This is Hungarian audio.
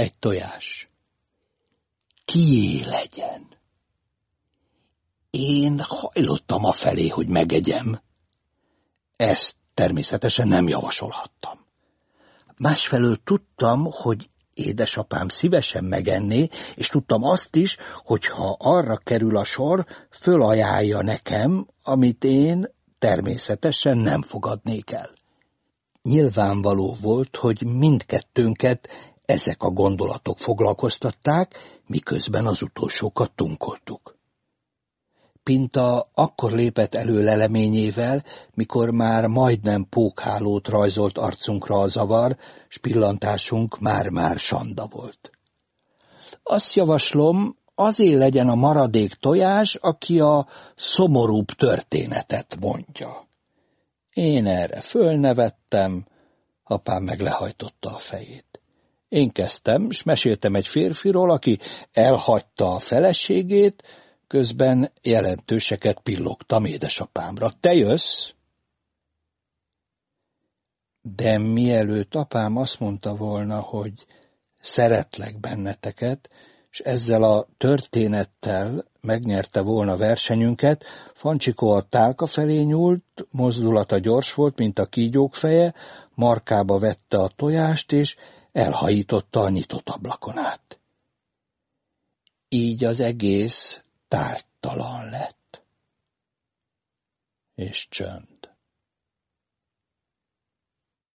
Egy tojás. Kié legyen? Én hajlottam a felé, hogy megegyem. Ezt természetesen nem javasolhattam. Másfelől tudtam, hogy édesapám szívesen megenné, és tudtam azt is, hogy ha arra kerül a sor, fölajánlja nekem, amit én természetesen nem fogadnék el. Nyilvánvaló volt, hogy mindkettőnket ezek a gondolatok foglalkoztatták, miközben az utolsókat tunkoltuk. Pinta akkor lépett elő leleményével, mikor már majdnem pókhálót rajzolt arcunkra a zavar, s pillantásunk már-már sanda volt. Azt javaslom, azért legyen a maradék tojás, aki a szomorúbb történetet mondja. Én erre fölnevettem, apám meg lehajtotta a fejét. Én kezdtem, s meséltem egy férfiról, aki elhagyta a feleségét, közben jelentőseket pillogtam édesapámra. Te jössz? De mielőtt apám azt mondta volna, hogy szeretlek benneteket, és ezzel a történettel megnyerte volna versenyünket, Fancsikó a tálka felé nyúlt, mozdulata gyors volt, mint a kígyók feje, markába vette a tojást, és elhajította a nyitott ablakon át. Így az egész tártalan lett. És csönd.